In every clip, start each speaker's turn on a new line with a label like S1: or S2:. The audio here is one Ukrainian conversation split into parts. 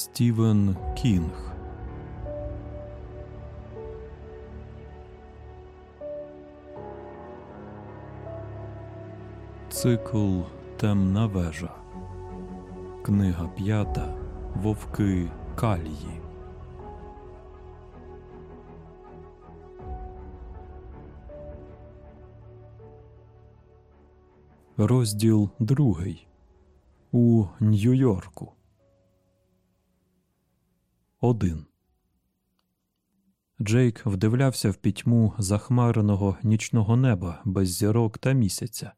S1: Стівен Кінг Цикл Темна вежа. Книга п'ята Вовки Калії. Розділ другий. У Нью-Йорку. Один. Джейк вдивлявся в пітьму захмареного нічного неба без зірок та місяця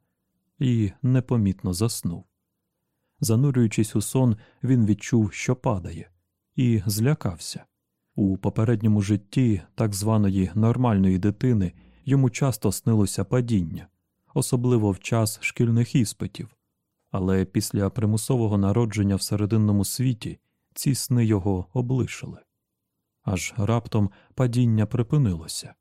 S1: і непомітно заснув. Занурюючись у сон, він відчув, що падає, і злякався. У попередньому житті так званої нормальної дитини йому часто снилося падіння, особливо в час шкільних іспитів, але після примусового народження в серединному світі ці сни його облишили. Аж раптом падіння припинилося.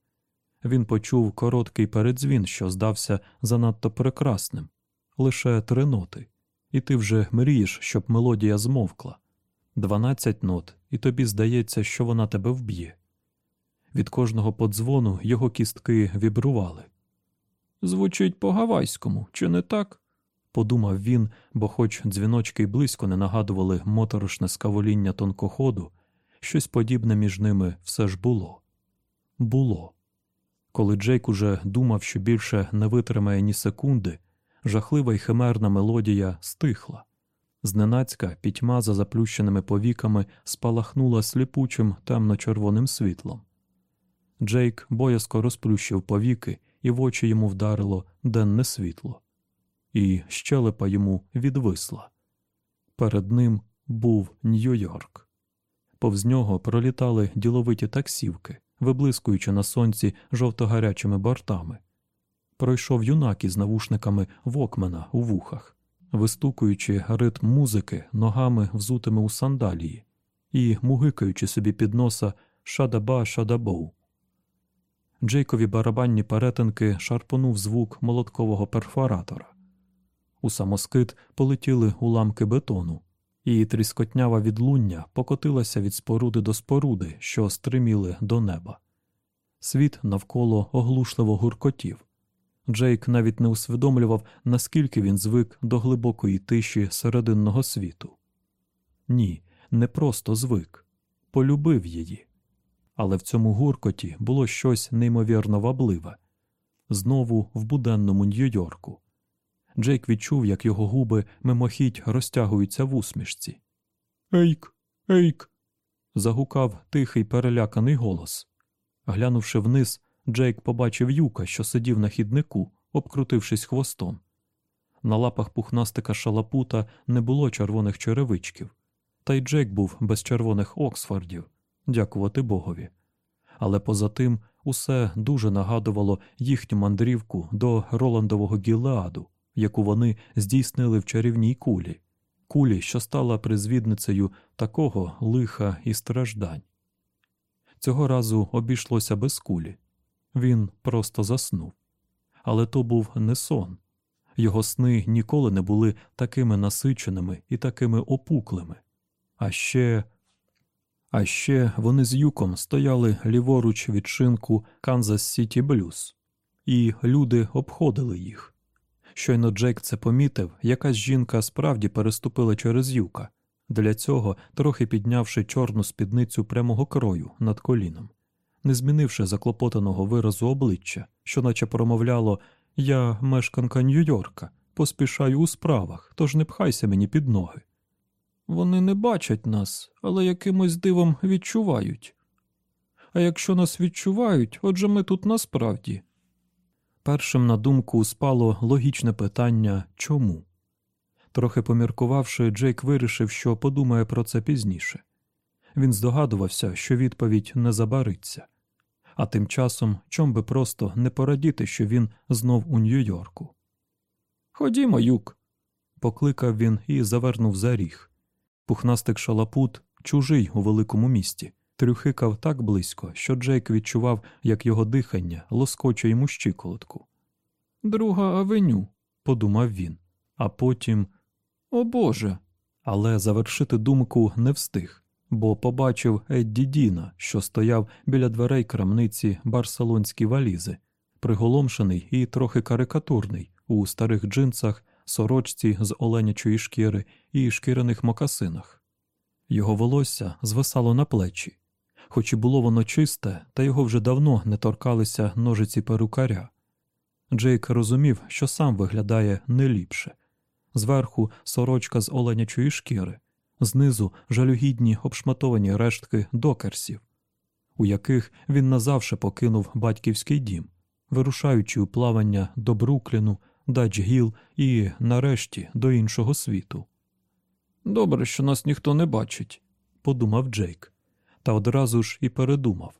S1: Він почув короткий передзвін, що здався занадто прекрасним, лише три ноти, і ти вже мрієш, щоб мелодія змовкла. Дванадцять нот, і тобі здається, що вона тебе вб'є. Від кожного подзвону його кістки вібрували. Звучить по гавайському, чи не так? Подумав він, бо, хоч дзвіночки й близько не нагадували моторошне скавоління тонкоходу, щось подібне між ними все ж було. Було. Коли Джейк уже думав, що більше не витримає ні секунди, жахлива й химерна мелодія стихла. Зненацька пітьма за заплющеними повіками спалахнула сліпучим темно-червоним світлом. Джейк боязко розплющив повіки, і в очі йому вдарило денне світло, і щелепа йому відвисла. Перед ним був Нью-Йорк. Повз нього пролітали діловиті таксівки, виблискуючи на сонці жовто-гарячими бортами. Пройшов юнак із навушниками вокмена у вухах, вистукуючи ритм музики ногами взутими у сандалії і мугикаючи собі під носа шадаба шадабоу. Джейкові барабанні перетинки шарпонув звук молоткового перфоратора. У самоскид полетіли уламки бетону, і тріскотнява відлуння покотилася від споруди до споруди, що стриміли до неба. Світ навколо оглушливо гуркотів. Джейк навіть не усвідомлював, наскільки він звик до глибокої тиші серединного світу. Ні, не просто звик, полюбив її. Але в цьому гуркоті було щось неймовірно вабливе знову в буденному Нью-Йорку. Джейк відчув, як його губи мимохідь розтягуються в усмішці. Ейк, ейк. загукав тихий переляканий голос. Глянувши вниз, Джейк побачив юка, що сидів на хіднику, обкрутившись хвостом. На лапах пухнастика шалапута не було червоних черевичків, та й Джейк був без червоних Оксфордів, дякувати Богові. Але поза тим усе дуже нагадувало їхню мандрівку до Роландового Гілеаду, яку вони здійснили в чарівній кулі, кулі, що стала призвідницею такого лиха і страждань. Цього разу обійшлося без кулі. Він просто заснув. Але то був не сон. Його сни ніколи не були такими насиченими і такими опуклими. А ще А ще вони з юком стояли ліворуч від шинку Канзас Сіті Блюз, і люди обходили їх. Щойно Джек це помітив, якась жінка справді переступила через юка, для цього трохи піднявши чорну спідницю прямого крою над коліном не змінивши заклопотаного виразу обличчя, що наче промовляло Я мешканка Нью-Йорка, поспішаю у справах, тож не пхайся мені під ноги. Вони не бачать нас, але якимось дивом відчувають. А якщо нас відчувають, отже ми тут насправді. Першим на думку спало логічне питання чому? Трохи поміркувавши, Джейк вирішив, що подумає про це пізніше. Він здогадувався, що відповідь не забариться, а тим часом чом би просто не порадіти, що він знов у Нью-Йорку. Ходімо, юк, покликав він і завернув за ріг. Пухнастик шалапут, чужий у великому місті, трюхикав так близько, що Джейк відчував, як його дихання лоскоче йому щиколотку. Друга авеню, подумав він, а потім О Боже. Але завершити думку не встиг бо побачив Едді Діна, що стояв біля дверей крамниці барселонські валізи, приголомшений і трохи карикатурний у старих джинсах, сорочці з оленячої шкіри і шкіряних мокасинах. Його волосся звисало на плечі, хоч і було воно чисте, та його вже давно не торкалися ножиці перукаря. Джейк розумів, що сам виглядає не ліпше. Зверху сорочка з оленячої шкіри, знизу жалюгідні обшматовані рештки докерсів, у яких він назавше покинув батьківський дім, вирушаючи у плавання до Брукліну, Дач-Гіл і, нарешті, до іншого світу. Добре, що нас ніхто не бачить, подумав Джейк, та одразу ж і передумав.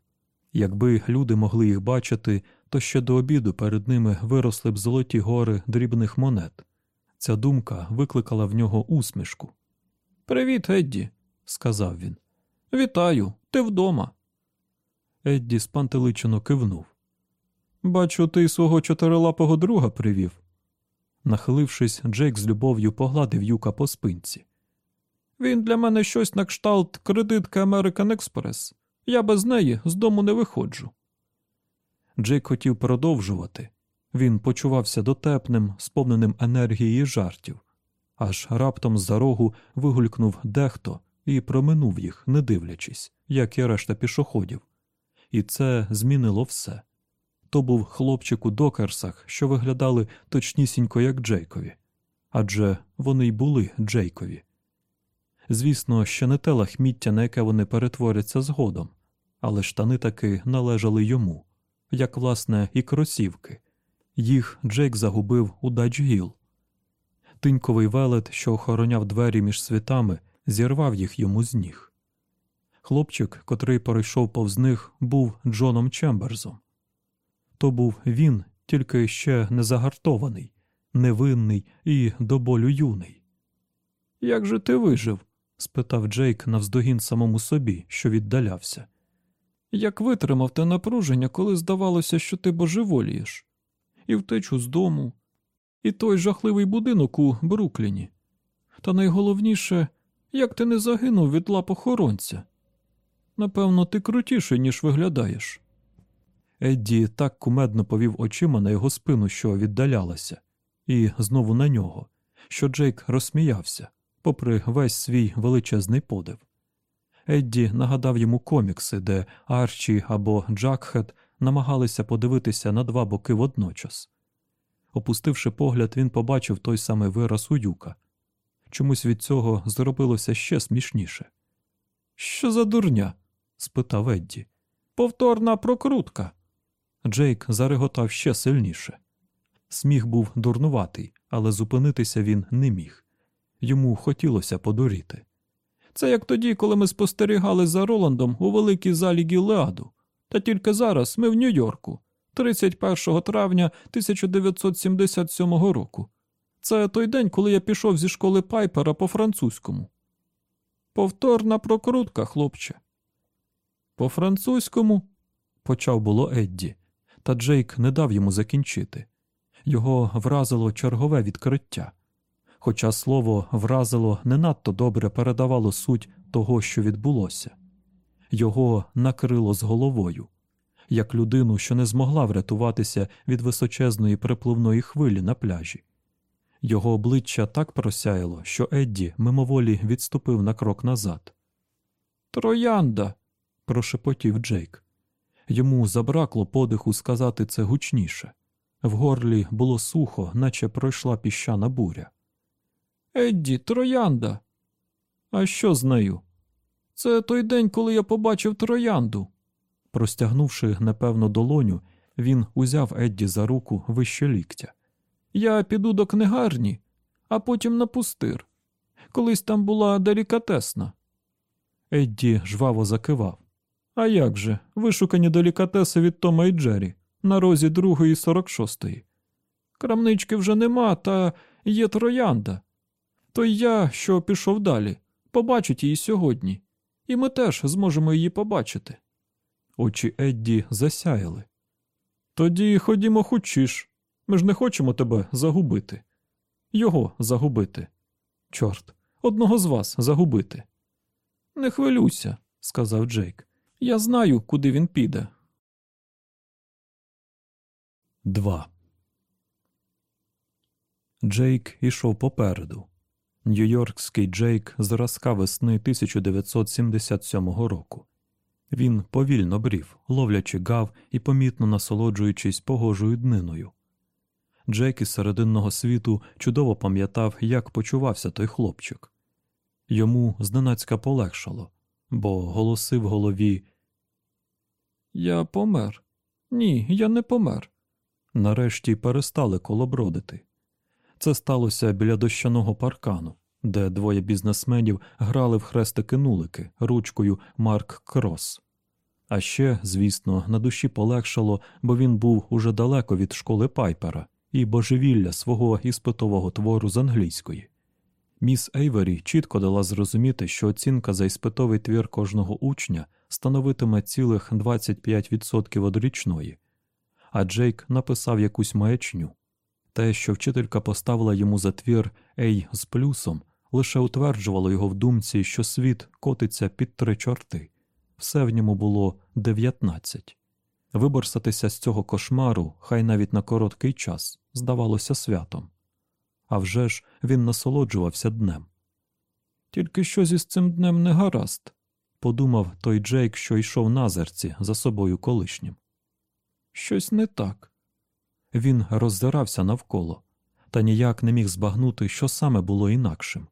S1: Якби люди могли їх бачити, то ще до обіду перед ними виросли б золоті гори дрібних монет. Ця думка викликала в нього усмішку. Привіт, Едді, сказав він. Вітаю, ти вдома. Едді спантеличено кивнув. Бачу, ти свого чотирилапого друга привів. Нахилившись, Джейк з любов'ю погладив юка по спинці. Він для мене щось на кшталт кредитки American Express. Я без неї з дому не виходжу. Джейк хотів продовжувати. Він почувався дотепним, сповненим енергії і жартів, аж раптом за рогу вигулькнув дехто і проминув їх, не дивлячись, як і решта пішоходів. І це змінило все. То був хлопчик у докерсах, що виглядали точнісінько, як Джейкові, адже вони й були Джейкові. Звісно, ще не те лахміття, на яке вони перетворяться згодом, але штани таки належали йому, як, власне, і кросівки. Їх Джейк загубив у Дач-Гіл. Тиньковий велет, що охороняв двері між світами, зірвав їх йому з ніг. Хлопчик, котрий перейшов повз них, був Джоном Чемберзом. То був він, тільки ще не загартований, невинний і до болю юний. Як же ти вижив? Спитав Джейк навздогін самому собі, що віддалявся. Як витримав те напруження, коли здавалося, що ти божеволієш, і втечу з дому, і той жахливий будинок у Брукліні. Та найголовніше, як ти не загинув від лап охоронця. Напевно, ти крутіший, ніж виглядаєш. Едді так кумедно повів очима на його спину, що віддалялася, і знову на нього, що Джейк розсміявся, попри весь свій величезний подив. Едді нагадав йому комікси, де Арчі або Джакхед намагалися подивитися на два боки водночас. Опустивши погляд, він побачив той самий вираз у юка. Чомусь від цього зробилося ще смішніше. Що за дурня? спитав Едді. Повторна прокрутка. Джейк зареготав ще сильніше. Сміх був дурнуватий, але зупинитися він не міг. Йому хотілося подуріти. Це як тоді, коли ми спостерігали за Роландом у великій залі Гілеаду. Та тільки зараз ми в Нью-Йорку, 31 травня 1977 року. Це той день, коли я пішов зі школи Пайпера по французькому. Повторна прокрутка, хлопче. По французькому, почав було Едді, та Джейк не дав йому закінчити. Його вразило чергове відкриття. Хоча слово вразило не надто добре передавало суть того, що відбулося його накрило з головою, як людину, що не змогла врятуватися від височезної припливної хвилі на пляжі. Його обличчя так просяяло, що Едді мимоволі відступив на крок назад. Троянда. прошепотів Джейк. Йому забракло подиху сказати це гучніше. В горлі було сухо, наче пройшла піщана буря. Едді, троянда. А що з нею? Це той день, коли я побачив троянду. Простягнувши непевну долоню, він узяв Едді за руку вище ліктя. Я піду до книгарні, а потім на пустир. Колись там була делікатесна. Едді жваво закивав. А як же, вишукані делікатеси від Тома і Джері на розі другої сорок шостої. Крамнички вже нема, та є троянда. То я, що пішов далі, побачить її сьогодні і ми теж зможемо її побачити. Очі Едді засяяли. Тоді ходімо хучіш. Ми ж не хочемо тебе загубити. Його загубити. Чорт, одного з вас загубити. Не хвилюйся, сказав Джейк. Я знаю, куди він піде. 2. Джейк ішов попереду. Нью-Йоркський Джейк зразка весни 1977 року. Він повільно брів, ловлячи гав і помітно насолоджуючись погожою дниною. Джейк із серединного світу чудово пам'ятав, як почувався той хлопчик. Йому зненацька полегшало, бо голоси в голові Я помер. Ні, я не помер. Нарешті перестали колобродити. Це сталося біля дощаного паркану, де двоє бізнесменів грали в хрестики-нулики ручкою Марк Крос. А ще, звісно, на душі полегшало, бо він був уже далеко від школи Пайпера і божевілля свого іспитового твору з англійської. Міс Ейвері чітко дала зрозуміти, що оцінка за іспитовий твір кожного учня становитиме цілих 25% од річної, а Джейк написав якусь маячню. Те, що вчителька поставила йому за твір Ей з плюсом, лише утверджувало його в думці, що світ котиться під три чорти. Все в ньому було дев'ятнадцять. Виборсатися з цього кошмару, хай навіть на короткий час, здавалося святом. А вже ж він насолоджувався днем. Тільки щось із цим днем не гаразд, подумав той Джейк, що йшов на зерці за собою колишнім. Щось не так. Він роззирався навколо, та ніяк не міг збагнути, що саме було інакшим.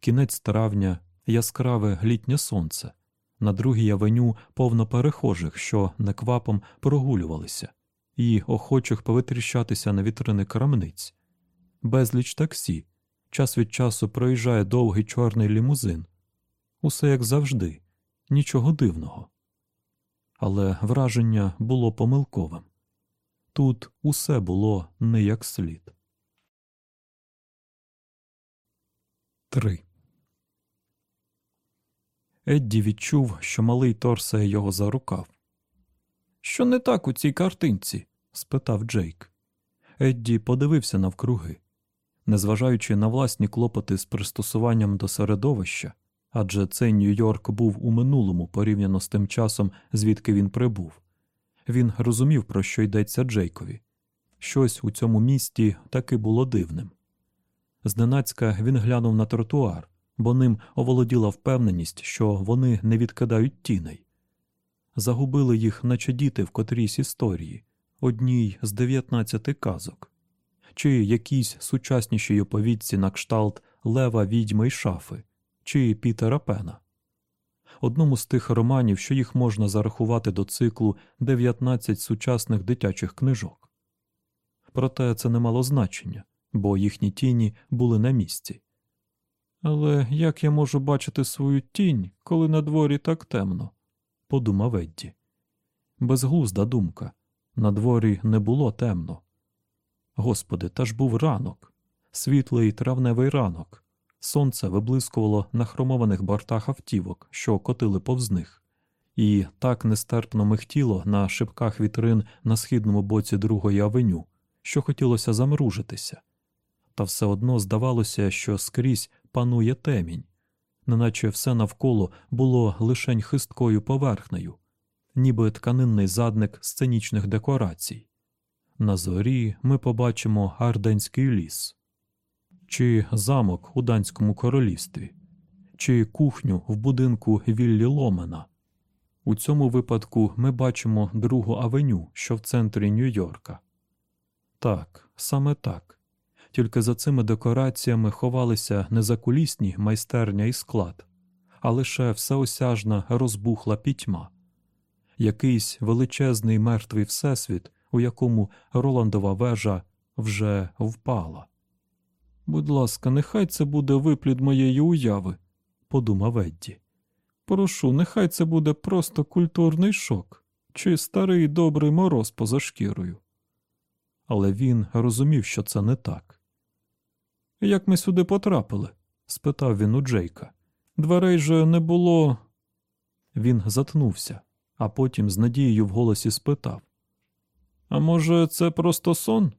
S1: Кінець травня, яскраве літнє сонце, на другій авеню повно перехожих, що неквапом прогулювалися, і охочих повитріщатися на вітрини крамниць, безліч таксі. Час від часу проїжджає довгий чорний лімузин. Усе як завжди, нічого дивного. Але враження було помилковим. Тут усе було не як слід. 3. Едді відчув, що малий торсає його за рукав. Що не так у цій картинці? спитав Джейк. Едді подивився навкруги. Незважаючи на власні клопоти з пристосуванням до середовища, адже цей Нью-Йорк був у минулому порівняно з тим часом, звідки він прибув. Він розумів, про що йдеться Джейкові. Щось у цьому місті таки було дивним. Зненацька він глянув на тротуар, бо ним оволоділа впевненість, що вони не відкидають тіней. Загубили їх, наче діти в котрійсь історії, одній з дев'ятнадцяти казок, чи якійсь сучаснішій оповідці на кшталт Лева відьми й шафи, чи Пітера Пена. Одному з тих романів, що їх можна зарахувати до циклу 19 сучасних дитячих книжок. Проте це не мало значення, бо їхні тіні були на місці. Але як я можу бачити свою тінь, коли на дворі так темно? подумав Едді. Безглузда думка. На дворі не було темно. Господи, та ж був ранок, світлий травневий ранок. Сонце виблискувало на хромованих бортах автівок, що котили повз них, і так нестерпно михтіло на шибках вітрин на східному боці другої авеню, що хотілося замружитися. Та все одно здавалося, що скрізь панує темінь, неначе все навколо було лишень хисткою поверхнею, ніби тканинний задник сценічних декорацій. На зорі ми побачимо Арденський ліс, чи замок у Данському королівстві, чи кухню в будинку Віллі Ломена. У цьому випадку ми бачимо другу авеню, що в центрі Нью-Йорка. Так, саме так тільки за цими декораціями ховалися не закулісні майстерня і склад, а лише всеосяжна розбухла пітьма, якийсь величезний мертвий всесвіт, у якому Роландова вежа вже впала. Будь ласка, нехай це буде виплід моєї уяви, подумав Едді. Прошу, нехай це буде просто культурний шок чи старий добрий мороз поза шкірою. Але він розумів, що це не так. Як ми сюди потрапили? спитав він у Джейка. Дверей же не було. Він затнувся, а потім з надією в голосі спитав А може, це просто сон?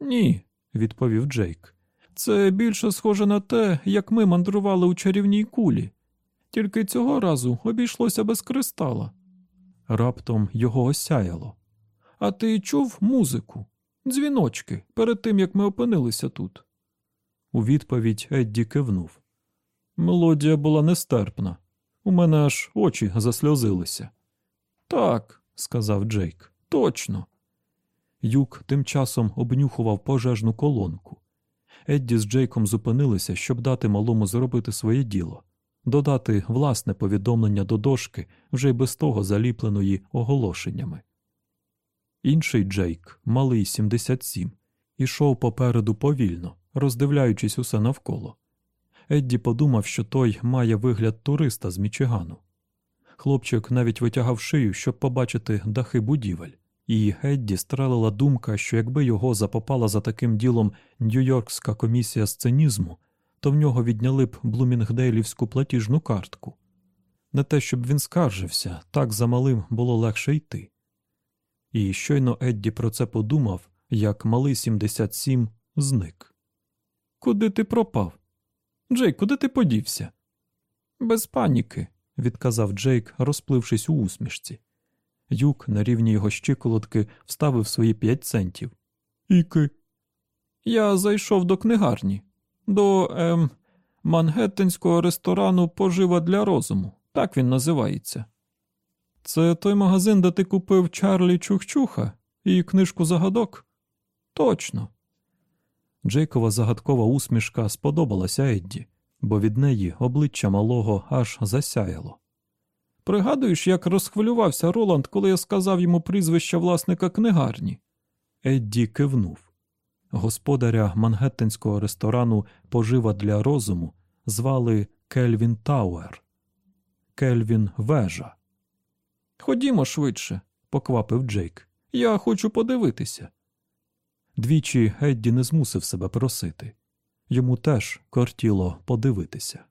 S1: Ні, відповів Джейк. Це більше схоже на те, як ми мандрували у чарівній кулі.
S2: Тільки цього разу обійшлося без кристала.
S1: Раптом його осяяло.
S2: А ти чув музику? Дзвіночки перед тим як ми опинилися тут.
S1: У відповідь Едді кивнув. Мелодія була нестерпна. У мене аж очі засльозилися.
S2: Так, сказав Джейк, точно.
S1: Юк тим часом обнюхував пожежну колонку. Едді з Джейком зупинилися, щоб дати малому зробити своє діло, додати власне повідомлення до дошки, вже й без того заліпленої оголошеннями. Інший Джейк, малий 77, ішов попереду повільно, роздивляючись усе навколо. Едді подумав, що той має вигляд туриста з Мічигану. Хлопчик навіть витягав шию, щоб побачити дахи будівель, і Едді стралила думка, що якби його запопала за таким ділом Нью-Йоркська комісія сценізму, то в нього відняли б Блумінгдейлівську платіжну картку. Не те, щоб він скаржився, так за малим було легше йти. І щойно Едді про це подумав, як малий 77 зник.
S2: Куди ти пропав? Джейк, куди ти подівся? Без паніки,
S1: відказав Джейк, розплившись у усмішці. Юк на рівні його щиколотки вставив свої п'ять центів. Іки.
S2: Я зайшов до книгарні, до ем, мангеттенського ресторану пожива для розуму. Так він називається. Це той магазин, де ти купив Чарлі Чухчуха і книжку загадок? Точно.
S1: Джейкова загадкова усмішка сподобалася Едді, бо від неї обличчя малого аж засяяло.
S2: Пригадуєш, як розхвилювався Роланд, коли я сказав йому прізвище власника книгарні?
S1: Едді кивнув. Господаря мангеттенського ресторану пожива для розуму звали Кельвін Тауер. Кельвін Вежа.
S2: Ходімо швидше, поквапив Джейк. Я хочу подивитися.
S1: Двічі Едді не змусив себе просити. Йому теж кортіло подивитися.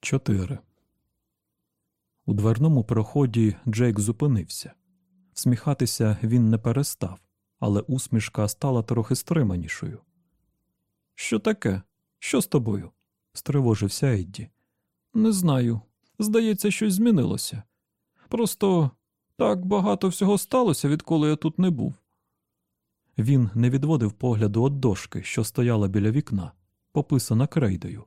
S1: 4. У дверному проході Джейк зупинився. Сміхатися він не перестав, але усмішка стала трохи стриманішою.
S2: Що таке? Що з тобою?
S1: стривожився Едді.
S2: Не знаю. Здається, щось змінилося. Просто так багато всього сталося, відколи я тут не був.
S1: Він не відводив погляду від дошки, що стояла біля вікна, пописана крейдою.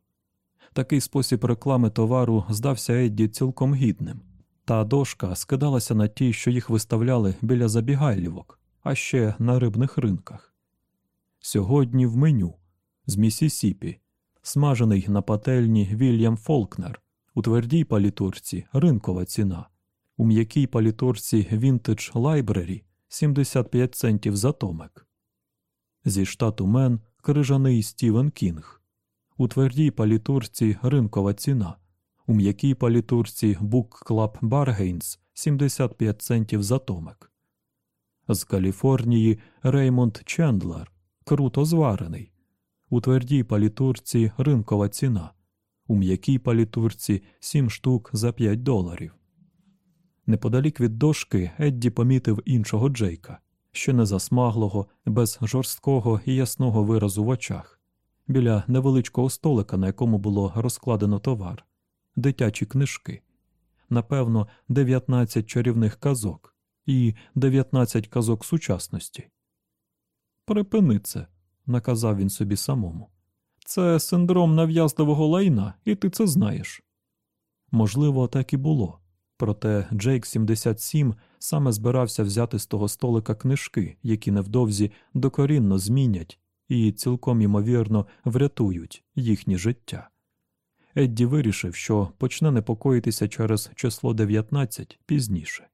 S1: Такий спосіб реклами товару здався Едді цілком гідним. Та дошка скидалася на ті, що їх виставляли біля забігайлівок, а ще на рибних ринках. Сьогодні в меню з Місісіпі, смажений на пательні Вільям Фолкнер, у твердій палітурці ринкова ціна, у м'якій палітурці Vintage Library 75 центів за томик. Зі штату Мен крижаний Стівен Кінг, у твердій палітурці ринкова ціна, у м'якій палітурці Book Club Bargains 75 центів за томик. З Каліфорнії Реймонд Чендлер, круто зварений, у твердій палітурці ринкова ціна, у м'якій палітурці 7 штук за 5 доларів. Неподалік від дошки Едді помітив іншого Джейка, що не засмаглого, без жорсткого і ясного виразу в очах, біля невеличкого столика, на якому було розкладено товар, дитячі книжки, напевно, 19 чарівних казок і 19 казок сучасності. Припини це, наказав він собі самому. Це синдром нав'язливого лайна, і ти це знаєш. Можливо, так і було. Проте Джейк 77 саме збирався взяти з того столика книжки, які невдовзі докорінно змінять і цілком ймовірно врятують їхнє життя. Едді вирішив, що почне непокоїтися через число 19 пізніше,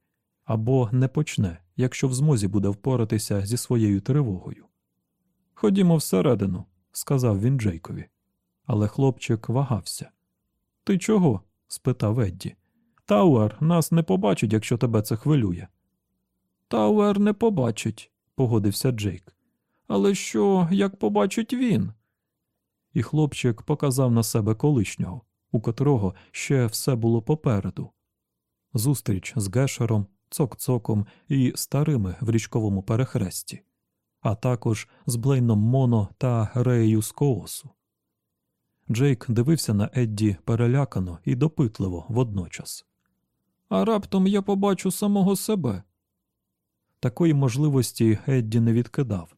S1: або не почне, якщо в змозі буде впоратися зі своєю тривогою. Ходімо всередину, сказав він Джейкові. Але хлопчик вагався. Ти чого? спитав Едді. Тауер нас не побачить, якщо тебе це хвилює.
S2: Тауер не побачить, погодився Джейк. Але що, як побачить він?
S1: І хлопчик показав на себе колишнього, у котрого ще все було попереду. Зустріч з Гешером, цок-цоком і старими в річковому перехресті, а також з Блейном Моно та Реєю з Коосу. Джейк дивився на Едді перелякано і допитливо водночас.
S2: А раптом я побачу самого себе.
S1: Такої можливості Едді не відкидав.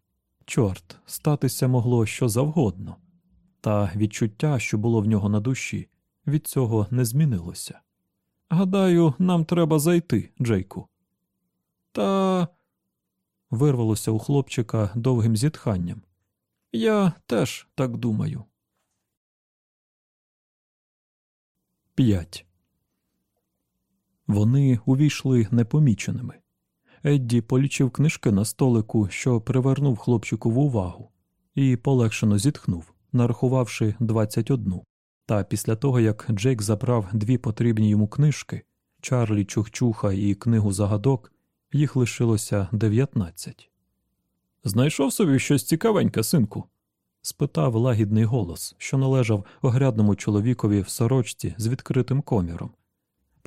S1: Чорт, статися могло що завгодно, та відчуття, що було в нього на душі, від цього не змінилося.
S2: Гадаю, нам треба зайти, Джейку. Та
S1: Вирвалося у хлопчика довгим зітханням.
S2: я теж так думаю.
S1: 5. Вони увійшли непоміченими. Едді полічив книжки на столику, що привернув хлопчикову увагу, і полегшено зітхнув, нарахувавши 21. Та після того, як Джейк забрав дві потрібні йому книжки Чарлі Чухчуха і книгу загадок, їх лишилося 19.
S2: Знайшов собі щось цікавеньке, синку?
S1: спитав лагідний голос, що належав огрядному чоловікові в сорочці з відкритим коміром.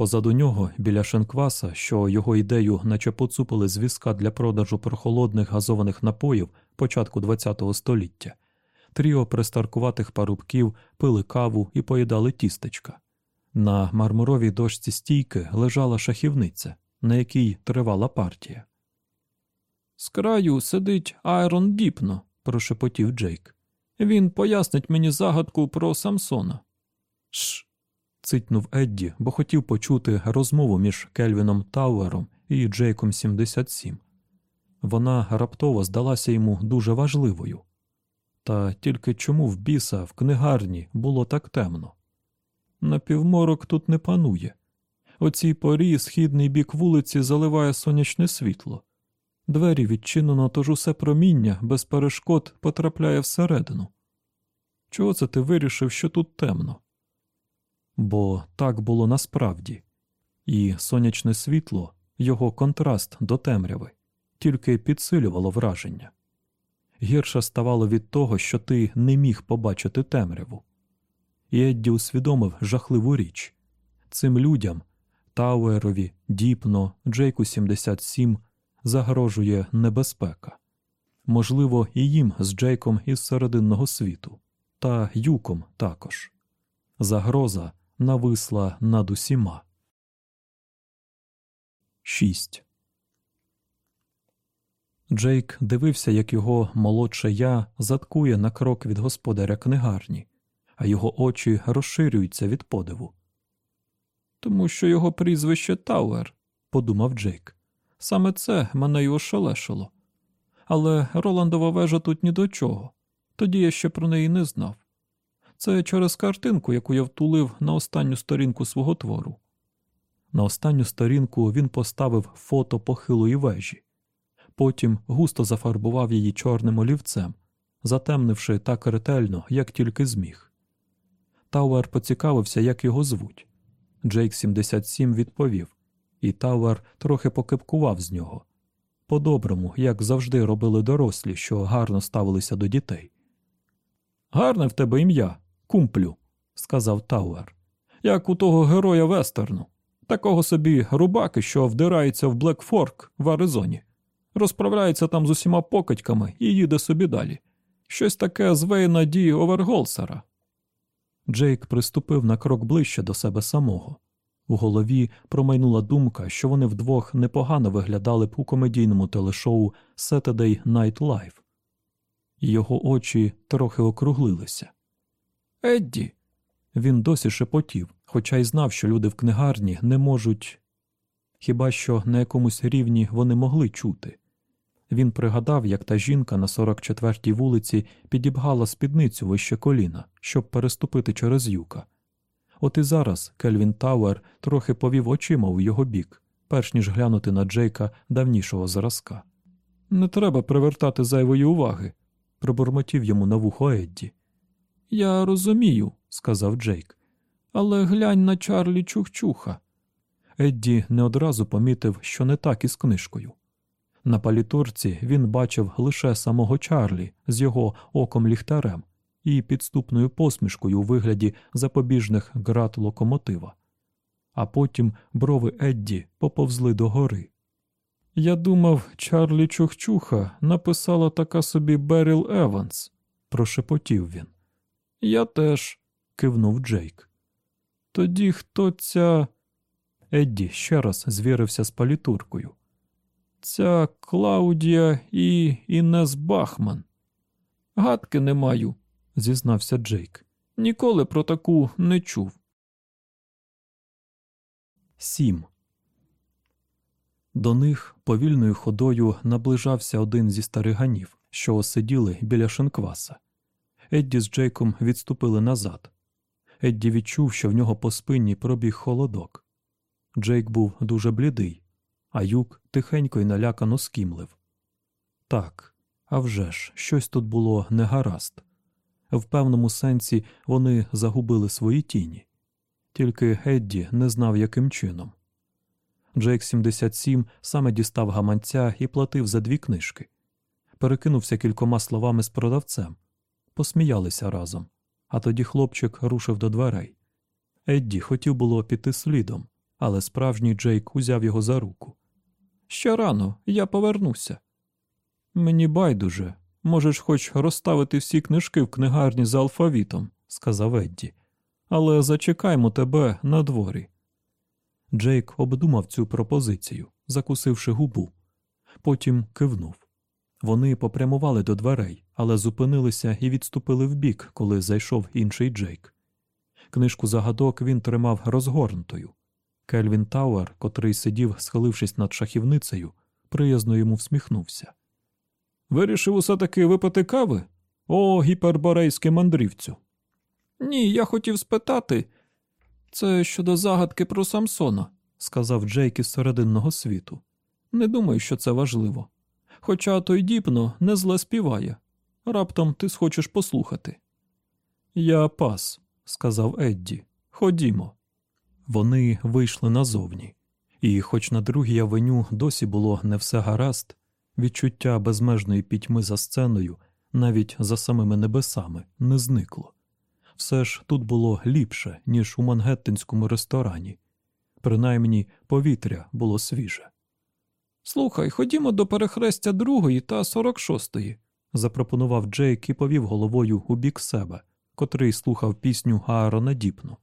S1: Позаду нього, біля Шенкваса, що його ідею наче поцупили з візка для продажу прохолодних газованих напоїв початку ХХ століття, тріо пристаркуватих парубків пили каву і поїдали тістечка. На мармуровій дошці стійки лежала шахівниця, на якій тривала партія.
S2: З краю сидить Айрон Діпно, прошепотів Джейк. Він пояснить мені загадку про Самсона.
S1: Ш. цитнув Едді, бо хотів почути розмову між Кельвіном Тауером і Джейком 77. Вона раптово здалася йому дуже важливою. Та тільки чому в біса в книгарні було так темно? Напівморок тут не панує. О цій порі східний бік вулиці заливає сонячне світло. Двері відчинено, тож усе проміння без перешкод потрапляє всередину. Чого це ти вирішив, що тут темно? Бо так було насправді, і сонячне світло, його контраст до темряви, тільки підсилювало враження. Гірше ставало від того, що ти не міг побачити темряву. І Едді усвідомив жахливу річ цим людям Тауерові, Діпно, Джейку 77 загрожує небезпека. Можливо, і їм з Джейком із серединного світу, та юком також. Загроза нависла над усіма. 6. Джейк дивився, як його молодше я заткує на крок від господаря книгарні, а його очі розширюються від подиву.
S2: Тому що його прізвище Тауер, подумав Джейк. Саме це мене й ошелешило. Але Роландова вежа тут ні до чого. Тоді я ще про неї не знав. Це через картинку, яку я втулив на останню сторінку свого твору.
S1: На останню сторінку він поставив фото похилої вежі, потім густо зафарбував її чорним олівцем, затемнивши так ретельно, як тільки зміг. Тауер поцікавився, як його звуть. Джейк 77 відповів, і Тауер трохи покипкував з нього. По-доброму, як завжди робили дорослі, що гарно ставилися до дітей.
S2: Гарне в тебе ім'я, кумпелю, сказав Тауер. Як у того героя вестерну, такого собі рубаки, що вдирається в Блекфорк в Аризоні, розправляється там з усіма покидьками і їде собі далі. Щось таке з Вейна Ді Оверголсера.
S1: Джейк приступив на крок ближче до себе самого. У голові промайнула думка, що вони вдвох непогано виглядали б у комедійному телешоу Saturday Night Live. Його очі трохи округлилися.
S2: Едді.
S1: Він досі шепотів, хоча й знав, що люди в книгарні не можуть. Хіба що на якомусь рівні вони могли чути. Він пригадав, як та жінка на 44-й вулиці підібгала спідницю вище коліна, щоб переступити через юка. От і зараз Кельвін Тауер трохи повів очима у його бік, перш ніж глянути на Джейка давнішого зразка.
S2: Не треба привертати зайвої уваги,
S1: пробурмотів йому на вухо Едді.
S2: Я розумію, сказав Джейк. Але глянь на Чарлі Чухчуха.
S1: Едді не одразу помітив, що не так із книжкою. На палітурці він бачив лише самого Чарлі з його оком-ліхтарем і підступною посмішкою у вигляді запобіжних ґрат локомотива, а потім брови Едді поповзли догори.
S2: Я думав, Чарлі Чухчуха написала така собі Беріл Еванс,
S1: прошепотів він.
S2: Я теж,
S1: кивнув Джейк.
S2: Тоді хто ця.
S1: Едді ще раз звірився з палітуркою.
S2: Ця Клаудія і Інес Бахман. Гадки не маю,
S1: зізнався Джейк.
S2: Ніколи про таку не чув.
S1: Сім. До них повільною ходою наближався один зі стариганів, що сиділи біля шинкваса. Едді з Джейком відступили назад. Едді відчув, що в нього по спині пробіг холодок. Джейк був дуже блідий, а юк тихенько й налякано скімлив. Так, а вже ж, щось тут було негаразд. В певному сенсі вони загубили свої тіні. Тільки Едді не знав, яким чином. Джейк 77 саме дістав гаманця і платив за дві книжки. Перекинувся кількома словами з продавцем, посміялися разом, а тоді хлопчик рушив до дверей. Едді хотів було піти слідом, але справжній Джейк узяв його за руку.
S2: Ще рано, я повернуся. Мені байдуже, можеш хоч розставити всі книжки в книгарні за алфавітом, сказав Едді, але зачекаймо тебе на дворі.
S1: Джейк обдумав цю пропозицію, закусивши губу. Потім кивнув. Вони попрямували до дверей, але зупинилися і відступили вбік, коли зайшов інший Джейк. Книжку загадок він тримав розгорнутою. Кельвін Тауер, котрий сидів, схилившись над шахівницею, приязно йому всміхнувся.
S2: Вирішив усе таки випити кави? О, гіперборейський мандрівцю. Ні, я хотів спитати. Це щодо загадки про Самсона,
S1: сказав Джейк із серединного світу.
S2: Не думаю, що це важливо. Хоча той діпно не зле співає. Раптом ти схочеш послухати.
S1: Я пас, сказав Едді. Ходімо. Вони вийшли назовні, і, хоч на другій авеню досі було не все гаразд, відчуття безмежної пітьми за сценою, навіть за самими небесами, не зникло. Все ж тут було ліпше, ніж у мангеттинському ресторані. Принаймні повітря було свіже.
S2: Слухай, ходімо до перехрестя другої та сорок шостої,
S1: запропонував Джейк і повів головою у бік себе, котрий слухав пісню Аарона Діпну.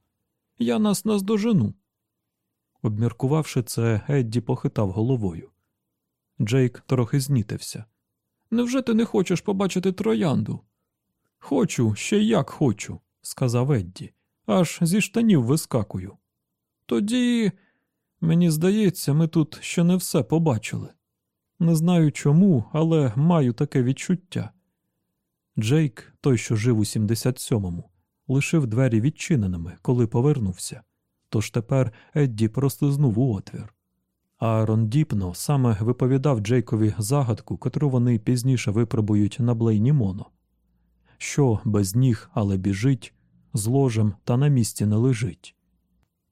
S2: Я нас наздожену.
S1: Обміркувавши це, Едді похитав головою. Джейк трохи знітився.
S2: Невже ти не хочеш побачити троянду? Хочу, ще як хочу, сказав Едді. Аж зі штанів вискакую. Тоді, мені здається, ми тут ще не все побачили. Не знаю чому, але маю таке відчуття.
S1: Джейк, той, що жив у 77-му, лишив двері відчиненими, коли повернувся. Тож тепер Едді прослизнув у отвір. Аарон Діпно саме виповідав Джейкові загадку, котру вони пізніше випробують на Блейні Моно. Що без ніг, але біжить, з ложем та на місці не лежить.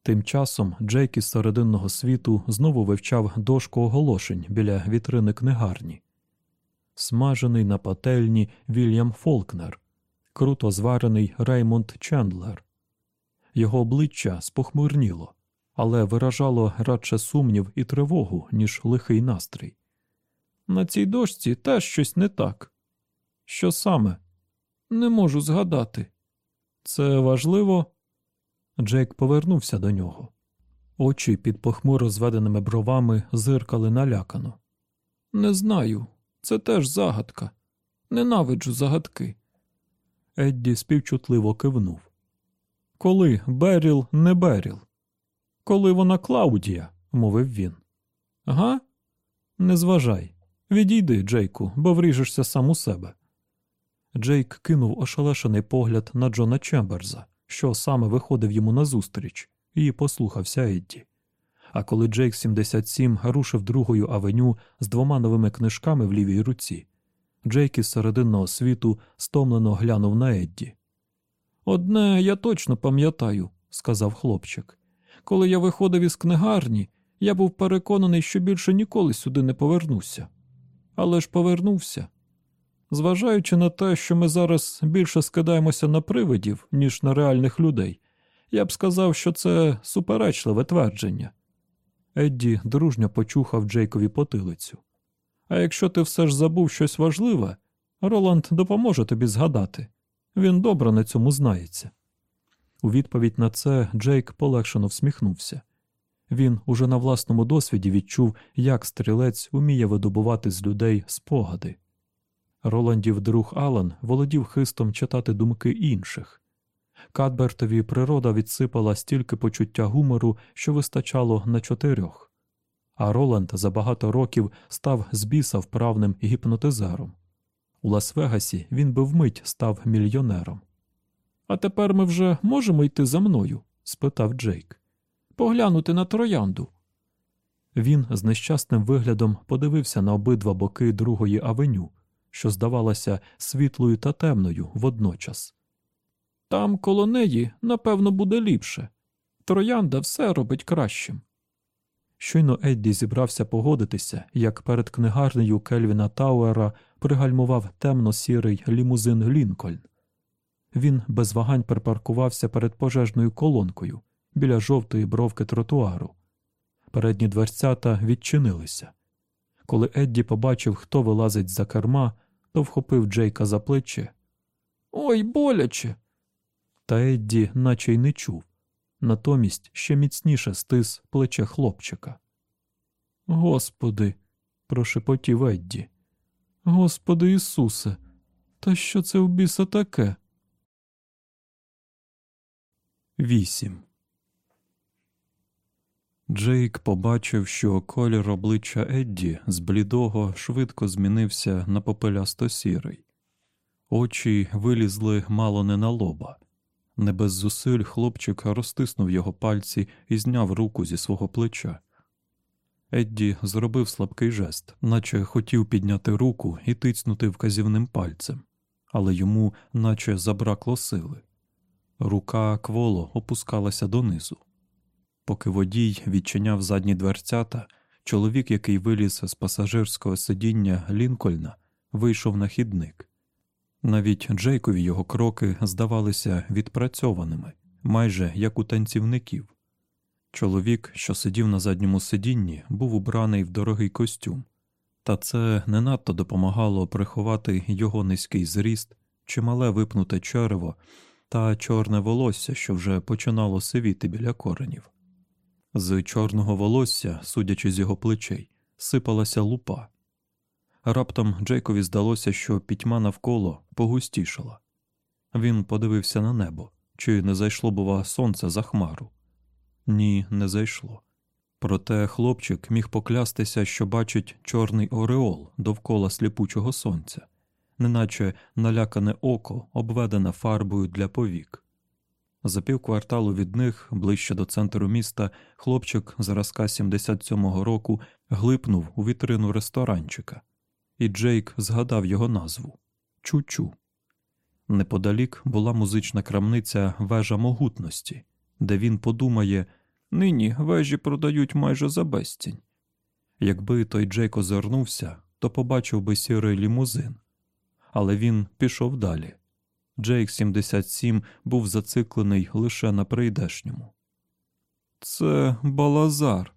S1: Тим часом Джейк із серединного світу знову вивчав дошку оголошень біля вітрини книгарні. Смажений на пательні Вільям Фолкнер, круто зварений Реймонд Чендлер. Його обличчя спохмурніло, але виражало радше сумнів і тривогу, ніж лихий настрій.
S2: На цій дошці теж щось не так. Що саме? Не можу згадати. Це важливо.
S1: Джейк повернувся до нього. Очі під похмуро зведеними бровами зиркали налякано.
S2: Не знаю, це теж загадка. Ненавиджу загадки.
S1: Едді співчутливо кивнув.
S2: Коли Беріл не Беріл?
S1: Коли вона Клаудія, мовив він.
S2: Га?
S1: Не зважай. Відійди, Джейку, бо вріжешся сам у себе. Джейк кинув ошелешений погляд на Джона Чемберза, що саме виходив йому назустріч, і послухався Едді. А коли Джейк 77 рушив другою авеню з двома новими книжками в лівій руці, Джейк із серединного світу стомлено глянув на Едді.
S2: Одне я точно пам'ятаю, сказав хлопчик. Коли я виходив із книгарні, я був переконаний, що більше ніколи сюди не повернуся. Але ж повернувся. Зважаючи на те, що ми зараз більше скидаємося на привидів, ніж на реальних людей, я б сказав, що це суперечливе твердження.
S1: Едді дружньо почухав Джейкові потилицю.
S2: А якщо ти все ж забув щось важливе, Роланд допоможе тобі згадати. Він добре на цьому знається.
S1: У відповідь на це Джейк полегшено всміхнувся. Він уже на власному досвіді відчув, як стрілець уміє видобувати з людей спогади. Роландів друг Алан володів хистом читати думки інших. Кадбертові природа відсипала стільки почуття гумору, що вистачало на чотирьох, а Роланд за багато років став з біса вправним гіпнотизером. У Лас-Вегасі він би вмить став мільйонером.
S2: А тепер ми вже можемо йти за мною? спитав Джейк. Поглянути на троянду.
S1: Він з нещасним виглядом подивився на обидва боки другої авеню, що здавалася світлою та темною водночас.
S2: Там коло неї, напевно, буде ліпше. Троянда все робить кращим.
S1: Щойно Едді зібрався погодитися, як перед книгарнею Кельвіна Тауера пригальмував темно-сірий лімузин Лінкольн. Він без вагань припаркувався перед пожежною колонкою біля жовтої бровки тротуару. Передні дверцята відчинилися. Коли Едді побачив, хто вилазить за керма, то вхопив Джейка за плече.
S2: Ой, боляче.
S1: Та Едді наче й не чув. Натомість ще міцніше стис плече хлопчика.
S2: Господи,
S1: прошепотів Едді.
S2: Господи Ісусе, та що це у біса таке?
S1: Вісім. Джейк побачив, що колір обличчя Едді з блідого швидко змінився на попелясто сірий. Очі вилізли мало не на лоба. Не без зусиль хлопчик розтиснув його пальці і зняв руку зі свого плеча. Едді зробив слабкий жест, наче хотів підняти руку і тицнути вказівним пальцем, але йому наче забракло сили. Рука кволо опускалася донизу. Поки водій відчиняв задні дверцята, чоловік, який виліз з пасажирського сидіння Лінкольна, вийшов на хідник. Навіть Джейкові його кроки здавалися відпрацьованими, майже як у танцівників. Чоловік, що сидів на задньому сидінні, був убраний в дорогий костюм, та це не надто допомагало приховати його низький зріст, чимале випнуте черево та чорне волосся, що вже починало сивіти біля коренів. З чорного волосся, судячи з його плечей, сипалася лупа. Раптом Джейкові здалося, що пітьма навколо погустішала. Він подивився на небо, чи не зайшло, бува, сонце за хмару. Ні, не зайшло. Проте хлопчик міг поклястися, що бачить чорний ореол довкола сліпучого сонця, неначе налякане око, обведене фарбою для повік. За півкварталу від них, ближче до центру міста, хлопчик зразка 77-го року глипнув у вітрину ресторанчика, і Джейк згадав його назву Чу-чу. Неподалік була музична крамниця вежа могутності, де він подумає нині вежі продають майже за безцінь. Якби той Джейк озирнувся, то побачив би сірий лімузин, але він пішов далі. Джейк 77 був зациклений лише на прийдешньому. Це балазар,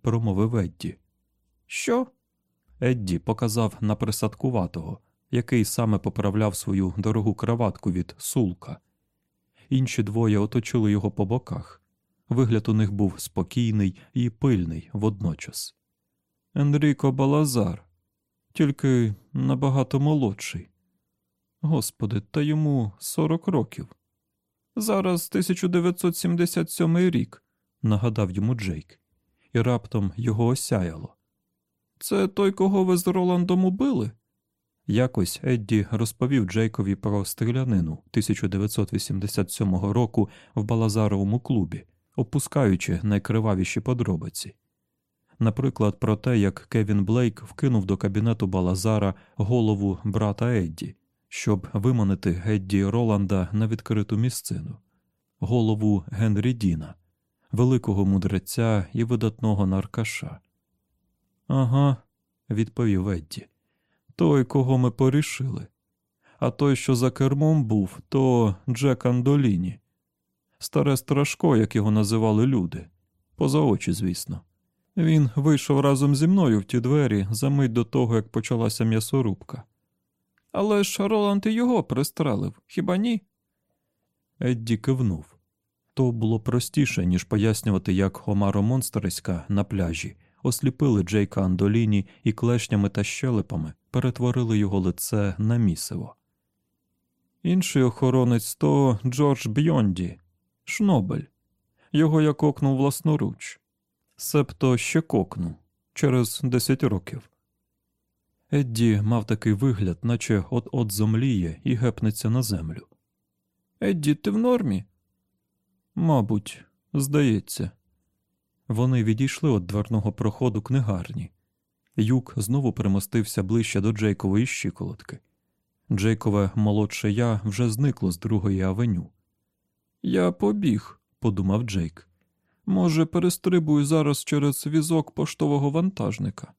S1: промовив Едді. Що? Едді показав на присадкуватого, який саме поправляв свою дорогу краватку від сулка. Інші двоє оточили його по боках. Вигляд у них був спокійний і пильний водночас. Енріко Балазар, тільки набагато молодший. Господи, та йому 40 років. Зараз 1977 рік, нагадав йому Джейк, і раптом його осяяло. Це той, кого ви з Роландом убили? Якось Едді розповів Джейкові про стрілянину 1987 року в Балазаровому клубі, опускаючи найкривавіші подробиці. Наприклад, про те, як Кевін Блейк вкинув до кабінету Балазара голову брата Едді щоб виманити Гедді Роланда на відкриту місцину, голову Генрі Діна, великого мудреця і видатного наркаша. Ага, відповів Едді. Той, кого ми порішили. А той, що за кермом був, то Джек Андоліні. Старе страшко, як його називали люди, поза очі, звісно. Він вийшов разом зі мною в ті двері за мить до того, як почалася м'ясорубка. Але ж Роланд і його пристрелив, хіба ні? Едді кивнув. То було простіше, ніж пояснювати, як Хомаро Монстерська на пляжі осліпили Джейка Андоліні і клешнями та щелепами перетворили його лице на місиво. Інший охоронець то Джордж Бйонді, Шнобель. Його я кокнув власноруч, себто ще кокну через десять років. Едді мав такий вигляд, наче от-от зомліє і гепнеться на землю.
S2: Едді, ти в нормі?
S1: Мабуть, здається. Вони відійшли від дверного проходу книгарні. Юк знову примостився ближче до Джейкової щиколотки. Джейкове молодше я вже зникло з другої авеню.
S2: Я побіг, подумав Джейк. Може, перестрибую зараз через візок поштового вантажника.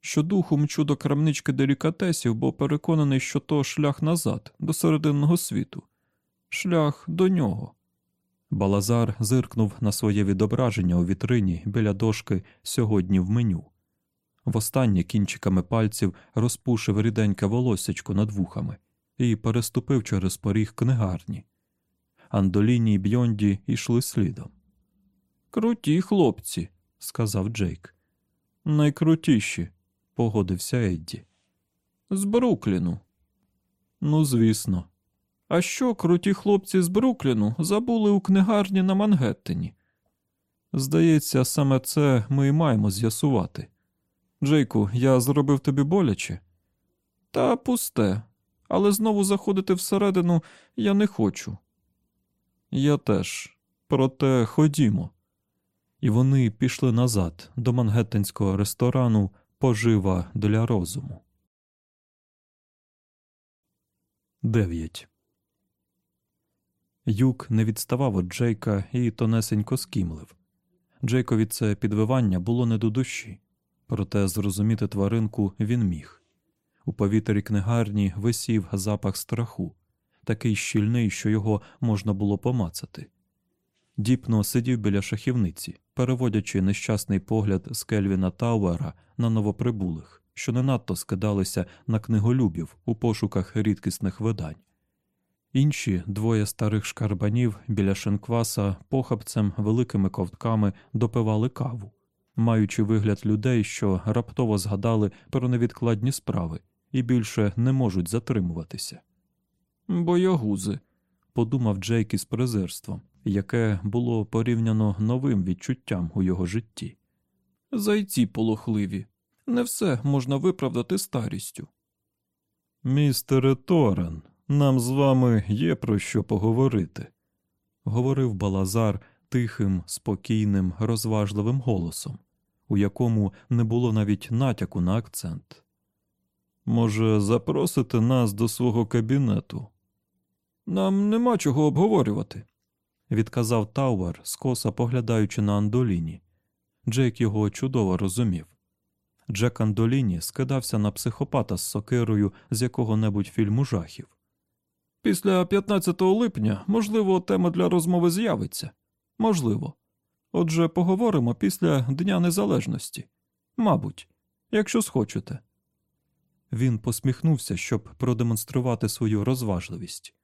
S2: Щодуху мчу до крамнички делікатесів, бо переконаний, що то шлях назад, до серединного світу, шлях до нього.
S1: Балазар зиркнув на своє відображення у вітрині біля дошки сьогодні в меню. Востаннє кінчиками пальців розпушив ріденьке волосечко над вухами і переступив через поріг книгарні. Андоліні й Бьонді йшли слідом.
S2: Круті хлопці,
S1: сказав Джейк. Найкрутіші, погодився Едді.
S2: З Брукліну.
S1: Ну, звісно.
S2: А що круті хлопці з Брукліну забули у книгарні на Мангеттені?
S1: Здається, саме це ми і маємо з'ясувати. Джейку, я зробив тобі боляче?
S2: Та пусте, але знову заходити всередину я не хочу.
S1: Я теж, проте ходімо. І вони пішли назад до мангеттенського ресторану пожива для розуму. 9. Юк не відставав від Джейка і тонесенько скімлив. Джейкові це підвивання було не до душі, проте зрозуміти тваринку він міг. У повітрі книгарні висів запах страху, такий щільний, що його можна було помацати. Діпно сидів біля шахівниці, переводячи нещасний погляд з Кельвіна Тауера на новоприбулих, що не надто скидалися на книголюбів у пошуках рідкісних видань. Інші двоє старих шкарбанів біля шинкваса похапцем великими ковтками допивали каву, маючи вигляд людей, що раптово згадали про невідкладні справи і більше не можуть затримуватися.
S2: Боягузи,
S1: подумав Джейк із презирством, яке було порівняно новим відчуттям у його житті.
S2: Зайці полохливі. Не все можна виправдати старістю.
S1: Містере Торен, нам з вами є про що поговорити, говорив Балазар тихим, спокійним, розважливим голосом, у якому не було навіть натяку на акцент. Може, запросите нас до свого кабінету?
S2: Нам нема чого обговорювати,
S1: відказав Тауер, скоса поглядаючи на Андоліні. Джейк його чудово розумів. Джек Андоліні скидався на психопата з сокирою з якого-небудь фільму жахів.
S2: Після 15 липня, можливо, тема для розмови з'явиться. Можливо. Отже, поговоримо після Дня Незалежності. Мабуть, якщо схочете.
S1: Він посміхнувся, щоб продемонструвати свою розважливість.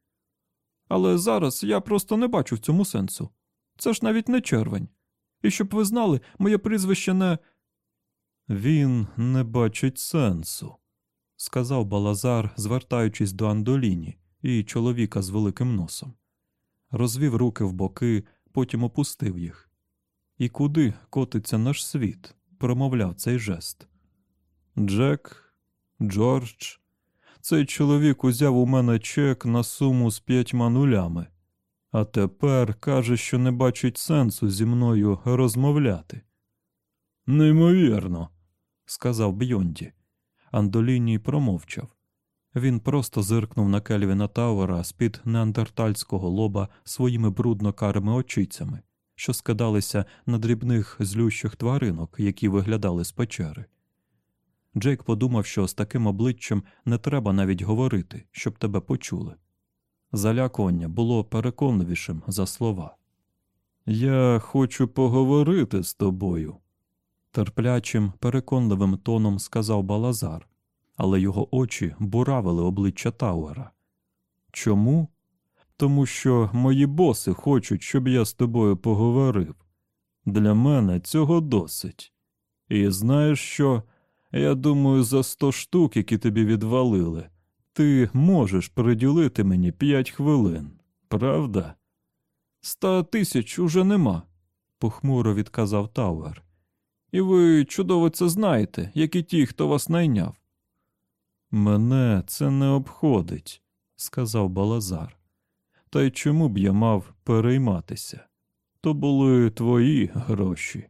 S2: Але зараз я просто не бачу в цьому сенсу. Це ж навіть не червень. І щоб ви знали, моє прізвище не.
S1: Він не бачить сенсу, сказав Балазар, звертаючись до Андоліні і чоловіка з великим носом. Розвів руки в боки, потім опустив їх. І куди котиться наш світ? промовляв цей жест. Джек, Джордж, цей чоловік узяв у мене чек на суму з п'ятьма нулями, а тепер каже, що не бачить сенсу зі мною розмовляти. Неймовірно, сказав Бйонді. Андоліні промовчав. Він просто зиркнув на Кельвіна Тауера з-під неандертальського лоба своїми брудно карими очицями, що скидалися на дрібних злющих тваринок, які виглядали з печери. Джейк подумав, що з таким обличчям не треба навіть говорити, щоб тебе почули. Залякування було переконливішим за слова. Я хочу поговорити з тобою, терплячим, переконливим тоном сказав Балазар, але його очі буравили обличчя Тауера. Чому? Тому що мої боси хочуть, щоб я з тобою поговорив. Для мене цього досить. І знаєш що? Я думаю, за сто штук, які тобі відвалили, ти можеш приділити мені п'ять хвилин, правда?
S2: Ста тисяч уже нема, похмуро відказав Тауер. І ви чудово це знаєте, як і ті, хто вас найняв.
S1: Мене це не обходить, сказав Балазар. Та й чому б я мав перейматися? То були твої гроші.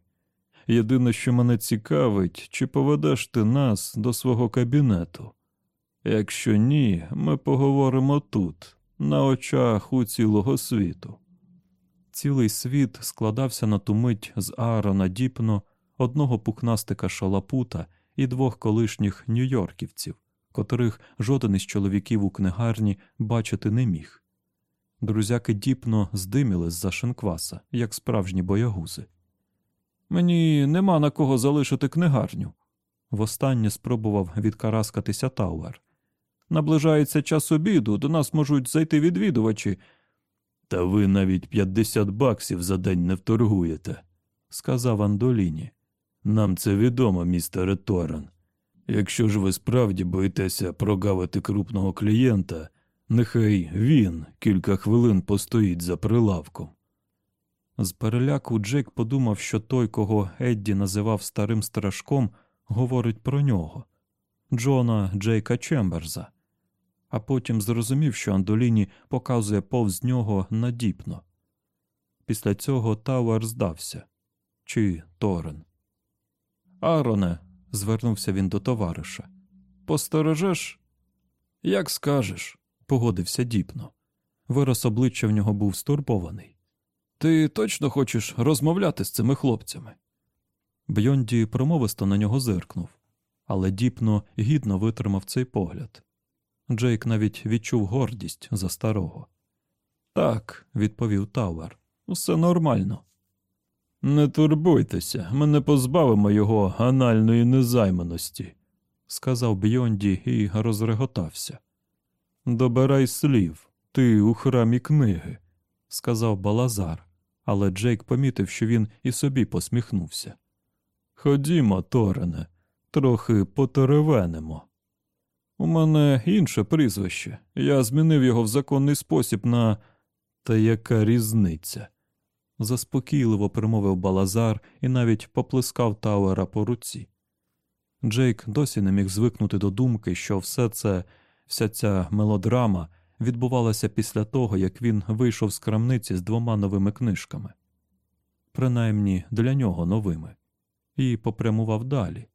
S1: Єдине, що мене цікавить, чи поведеш ти нас до свого кабінету. Якщо ні, ми поговоримо тут, на очах у цілого світу. Цілий світ складався на ту мить з Аарона Діпно, одного пухнастика шалапута і двох колишніх нью-йорківців, котрих жоден із чоловіків у книгарні бачити не міг. Друзяки Діпно здиміли з-за шинкваса, як справжні боягузи.
S2: Мені нема на кого залишити книгарню.
S1: Востаннє спробував відкараскатися Тауер.
S2: Наближається час обіду, до нас можуть зайти відвідувачі.
S1: Та ви навіть 50 баксів за день не вторгуєте, сказав Андоліні. Нам це відомо, містере Торрен. Якщо ж ви справді боїтеся прогавити крупного клієнта, нехай він кілька хвилин постоїть за прилавком. З переляку Джейк подумав, що той, кого Едді називав старим страшком, говорить про нього Джона Джейка Чемберза, а потім зрозумів, що Андоліні показує повз нього на Діпно. Після цього Тауер здався чи Торен. Ароне, звернувся він до товариша.
S2: Постережеш? Як скажеш,
S1: погодився Діпно. Вираз обличчя в нього був стурбований.
S2: Ти точно хочеш розмовляти з цими хлопцями?
S1: Бьонді промовисто на нього зиркнув, але Діпно гідно витримав цей погляд. Джейк навіть відчув гордість за старого. Так, відповів Тауер, усе нормально. Не турбуйтеся, ми не позбавимо його анальної незайманості, сказав Бьонді і розреготався. Добирай слів, ти у храмі книги, сказав Балазар, але Джейк помітив, що він і собі посміхнувся. Ходімо, Торене, трохи потеревенимо. У мене інше прізвище. Я змінив його в законний спосіб на. Та яка різниця? заспокійливо промовив Балазар і навіть поплескав Тауера по руці. Джейк досі не міг звикнути до думки, що все це, вся ця мелодрама відбувалася після того, як він вийшов з крамниці з двома новими книжками, принаймні для нього новими, і попрямував далі.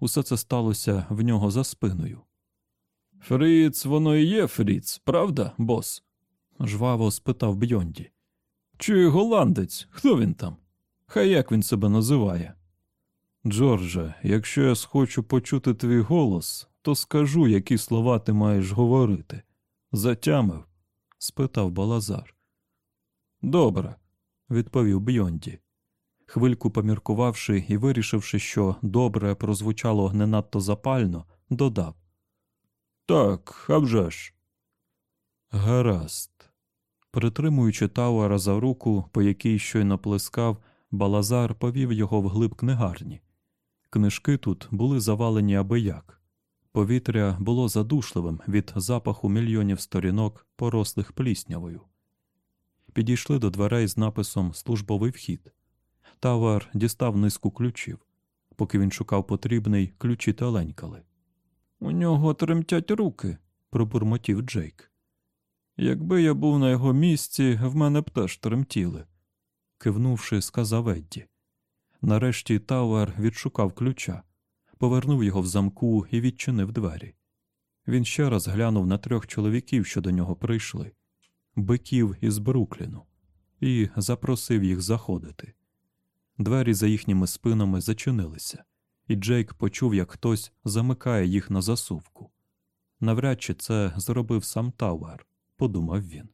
S1: Усе це сталося в нього за спиною.
S2: Фріц, воно і є Фріц, правда, бос?
S1: жваво спитав Бьонді.
S2: Чи голландець? Хто він там?
S1: Хай як він себе називає. Джордже, якщо я схочу почути твій голос, то скажу, які слова ти маєш говорити. Затямив? спитав Балазар. Добре, відповів Бьонді. Хвильку поміркувавши і вирішивши, що добре прозвучало не надто запально, додав. Так, а вже ж. Гаразд. Притримуючи Тауера за руку, по якій щойно плескав, Балазар повів його вглиб книгарні. Книжки тут були завалені абияк. Повітря було задушливим від запаху мільйонів сторінок, порослих пліснявою. Підійшли до дверей з написом Службовий вхід. Тауер дістав низку ключів. Поки він шукав потрібний, ключі теленькали.
S2: У нього тремтять руки,
S1: пробурмотів Джейк.
S2: Якби я був на його місці, в мене б теж тремтіли,
S1: кивнувши, сказав Едді. Нарешті Тауер відшукав ключа, повернув його в замку і відчинив двері. Він ще раз глянув на трьох чоловіків, що до нього прийшли, биків із Брукліну, і запросив їх заходити. Двері за їхніми спинами зачинилися, і Джейк почув, як хтось замикає їх на засувку. Навряд чи це зробив сам Тауер подумав він.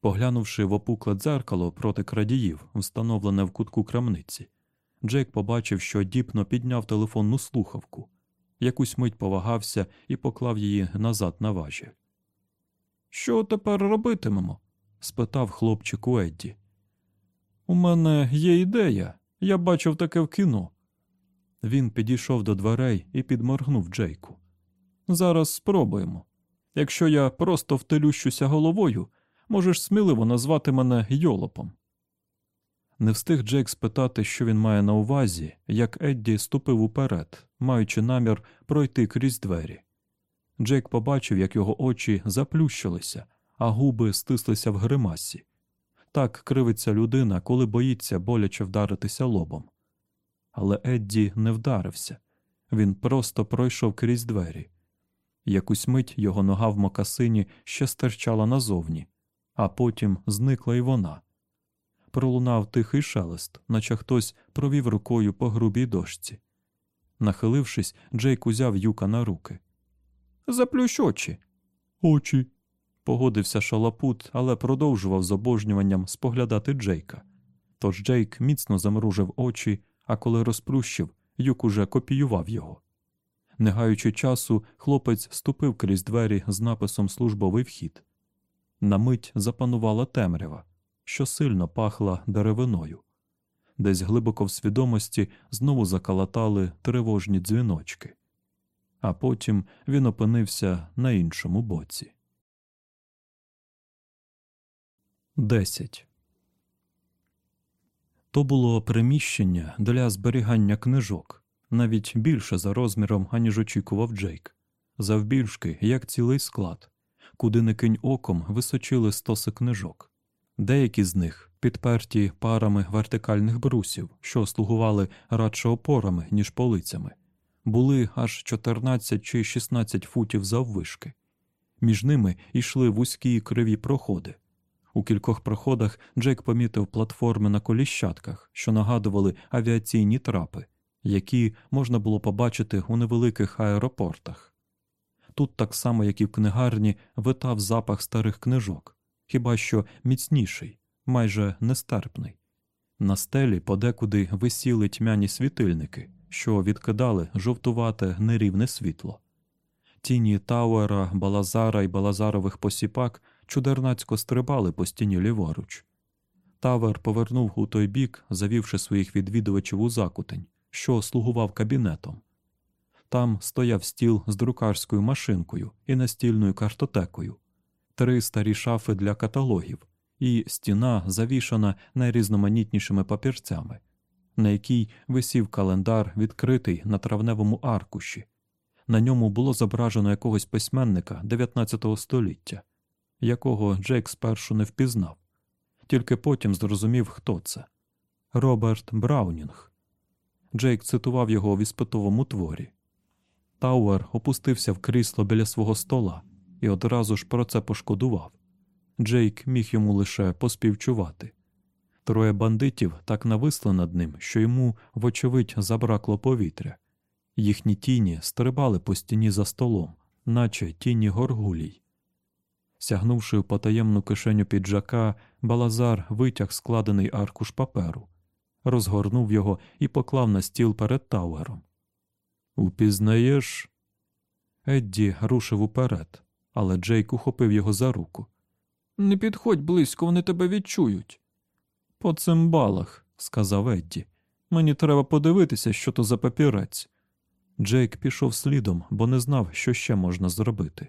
S1: Поглянувши в опукле дзеркало проти крадіїв, встановлене в кутку крамниці, Джейк побачив, що діпно підняв телефонну слухавку, якусь мить повагався і поклав її назад на важіль.
S2: Що тепер робитимемо?
S1: спитав хлопчик Едді.
S2: У мене є ідея. Я бачив таке в кіно.
S1: Він підійшов до дверей і підморгнув Джейку.
S2: Зараз спробуємо. Якщо я просто втелющуся головою, можеш сміливо назвати мене йолопом.
S1: Не встиг Джейк спитати, що він має на увазі, як Едді ступив уперед, маючи намір пройти крізь двері. Джейк побачив, як його очі заплющилися, а губи стислися в гримасі. Так кривиться людина, коли боїться боляче вдаритися лобом. Але Едді не вдарився він просто пройшов крізь двері. Якусь мить його нога в мокасині ще стирчала назовні, а потім зникла й вона. Пролунав тихий шелест, наче хтось провів рукою по грубій дошці. Нахилившись, Джейк узяв юка на руки.
S2: Заплющ очі.
S1: Очі. Погодився шалапут, але продовжував з обожнюванням споглядати Джейка. Тож Джейк міцно замружив очі, а коли розплющив, юк уже копіював його. Не гаючи часу, хлопець ступив крізь двері з написом Службовий вхід. На мить запанувала темрява, що сильно пахла деревиною. Десь глибоко в свідомості знову закалатали тривожні дзвіночки. А потім він опинився на іншому боці. 10. То було приміщення для зберігання книжок, навіть більше за розміром, аніж очікував Джейк, завбільшки, як цілий склад, куди не кинь оком височили стоси книжок. Деякі з них підперті парами вертикальних брусів, що слугували радше опорами, ніж полицями, були аж 14 чи 16 футів заввишки. Між ними йшли вузькі криві проходи. У кількох проходах Джек помітив платформи на коліщатках, що нагадували авіаційні трапи, які можна було побачити у невеликих аеропортах. Тут, так само, як і в книгарні, витав запах старих книжок, хіба що міцніший, майже нестерпний. На стелі подекуди висіли тьмяні світильники, що відкидали жовтувате нерівне світло. Тіні Тауера, Балазара і Балазарових посіпак чудернацько стрибали по стіні ліворуч. Тавер повернув у той бік, завівши своїх відвідувачів у закутень, що слугував кабінетом. Там стояв стіл з друкарською машинкою і настільною картотекою, три старі шафи для каталогів, і стіна завішана найрізноманітнішими папірцями, на якій висів календар, відкритий на травневому аркуші. На ньому було зображено якогось письменника 19 століття, якого Джейк спершу не впізнав, тільки потім зрозумів, хто це Роберт Браунінг. Джейк цитував його в іспитовому творі. Тауер опустився в крісло біля свого стола і одразу ж про це пошкодував. Джейк міг йому лише поспівчувати. Троє бандитів так нависли над ним, що йому, вочевидь, забракло повітря. Їхні тіні стрибали по стіні за столом, наче тіні горгулій. Сягнувши в потаємну кишеню піджака, Балазар витяг складений аркуш паперу, розгорнув його і поклав на стіл перед Тауером. Упізнаєш? Едді рушив уперед, але Джейк ухопив його за руку.
S2: Не підходь близько, вони тебе відчують.
S1: По цимбалах, сказав Едді. Мені треба подивитися, що то за папірець. Джейк пішов слідом, бо не знав, що ще можна зробити.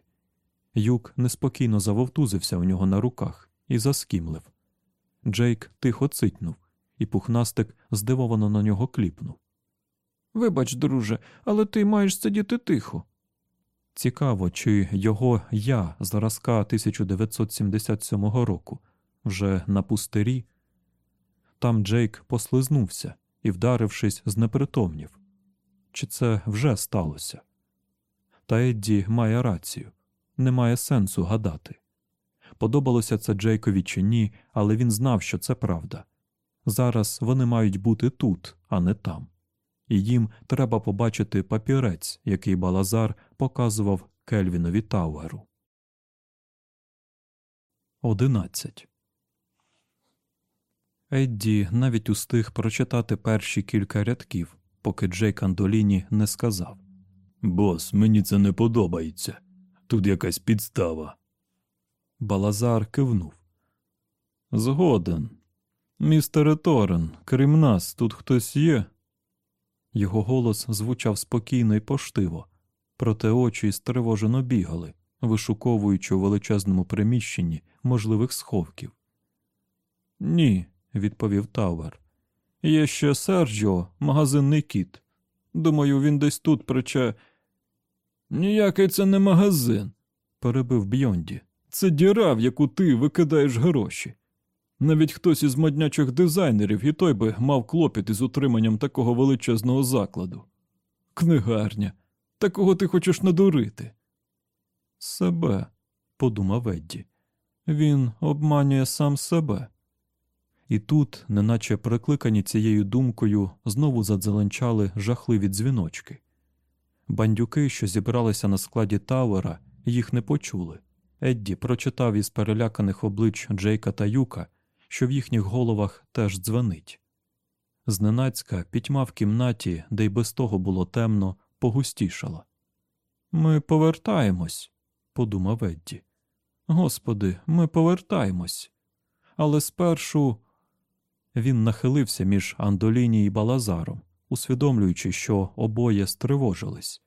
S1: Юк неспокійно завовтузився у нього на руках і заскімлив. Джейк тихо цитнув, і пухнастик здивовано на нього кліпнув.
S2: Вибач, друже, але ти маєш сидіти тихо.
S1: Цікаво, чи його я зразка 1977 року вже на пустирі. Там Джейк послизнувся і, вдарившись, знепритомнів. Чи це вже сталося? Та Едді має рацію немає сенсу гадати. Подобалося це Джейкові чи ні, але він знав, що це правда. Зараз вони мають бути тут, а не там. І їм треба побачити папірець, який Балазар показував Кельвінові Тауеру. 11. Едді навіть устиг прочитати перші кілька рядків, поки Джейк Андоліні не сказав Бос, мені це не подобається. Тут якась підстава. Балазар кивнув.
S2: Згоден. Містере Торен, крім нас, тут хтось є.
S1: Його голос звучав спокійно і поштиво, проте очі стривожено бігали, вишуковуючи у величезному приміщенні можливих сховків.
S2: Ні, відповів Тауер. Є ще Серджіо, магазинний кіт. Думаю, він десь тут приче. Ніякий це не магазин, перебив Бьонді. Це діра, в яку ти викидаєш гроші. Навіть хтось із моднячих дизайнерів і той би мав клопіт із утриманням такого величезного закладу. Книгарня, такого ти хочеш надурити.
S1: Себе, подумав Едді. Він обманює сам себе. І тут, неначе прикликані цією думкою, знову задзеленчали жахливі дзвіночки. Бандюки, що зібралися на складі Тауера, їх не почули. Едді прочитав із переляканих облич Джейка та Юка, що в їхніх головах теж дзвенить. Зненацька пітьма в кімнаті, де й без того було темно, погустішала. Ми повертаємось, подумав Едді. Господи, ми повертаємось. Але спершу він нахилився між Андоліні і Балазаром, усвідомлюючи, що обоє стривожились.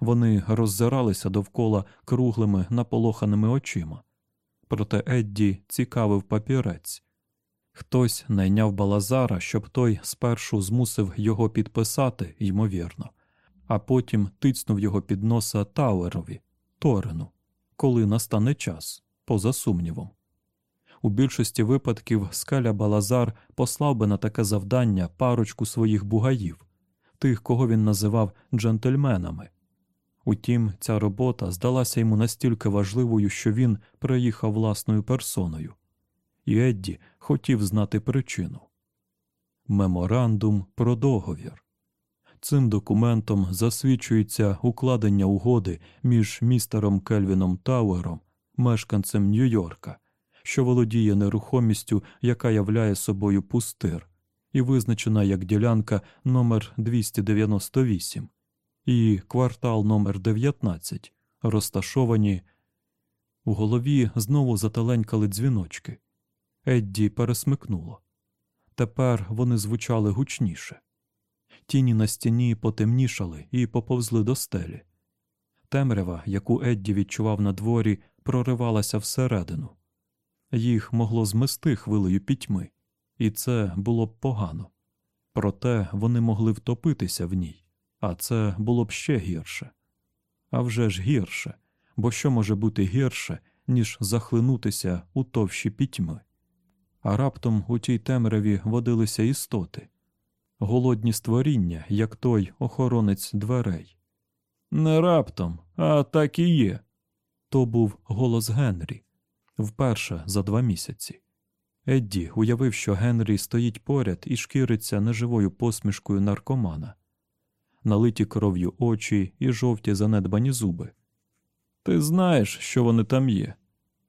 S1: Вони роззиралися довкола круглими наполоханими очима. Проте Едді цікавив папірець. Хтось найняв Балазара, щоб той спершу змусив його підписати, ймовірно, а потім тицнув його під носа Тауерові, Торену, коли настане час, поза сумнівом. У більшості випадків скаля Балазар послав би на таке завдання парочку своїх бугаїв, тих, кого він називав джентльменами. Утім, ця робота здалася йому настільки важливою, що він приїхав власною персоною, і Едді хотів знати причину. Меморандум про договір. Цим документом засвідчується укладення угоди між містером Кельвіном Тауером, мешканцем Нью-Йорка, що володіє нерухомістю, яка являє собою пустир, і визначена як ділянка номер 298 і квартал номер 19 розташовані. У голові знову зателенькали дзвіночки. Едді пересмикнуло. Тепер вони звучали гучніше. Тіні на стіні потемнішали і поповзли до стелі. Темрява, яку Едді відчував на дворі, проривалася всередину. Їх могло змести хвилею пітьми, і це було б погано. Проте вони могли втопитися в ній, а це було б ще гірше. А вже ж гірше, бо що може бути гірше, ніж захлинутися у товщі пітьми? А раптом у тій темряві водилися істоти, голодні створіння, як той охоронець дверей. Не раптом, а так і є. То був голос Генрі вперше за два місяці. Едді уявив, що Генрі стоїть поряд і шкіриться неживою посмішкою наркомана, налиті кров'ю очі і жовті занедбані зуби. Ти знаєш, що вони там є.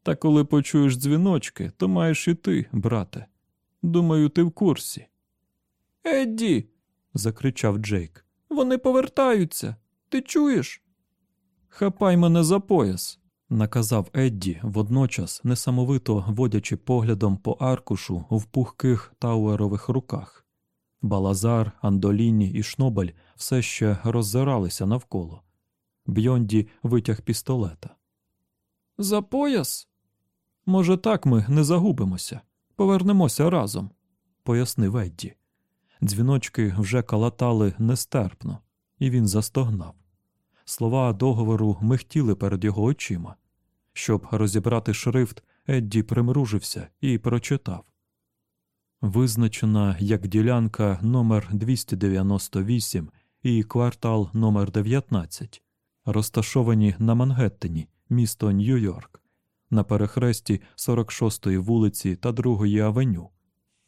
S1: Та коли почуєш дзвіночки, то маєш і ти, брате. Думаю, ти в курсі. Едді. закричав Джейк. Вони повертаються. Ти чуєш? Хапай мене за пояс, наказав Едді, водночас несамовито водячи поглядом по аркушу в пухких тауерових руках. Балазар, Андоліні і Шнобель все ще роззиралися навколо. Бьонді витяг пістолета. За пояс? Може, так ми не загубимося, повернемося разом, пояснив Едді. Дзвіночки вже калатали нестерпно, і він застогнав. Слова договору михтіли перед його очима. Щоб розібрати шрифт, Едді примружився і прочитав Визначена як ділянка номер 298 і квартал номер 19 розташовані на Мангеттені, місто Нью-Йорк, на перехресті 46-ї вулиці та 2-ї авеню,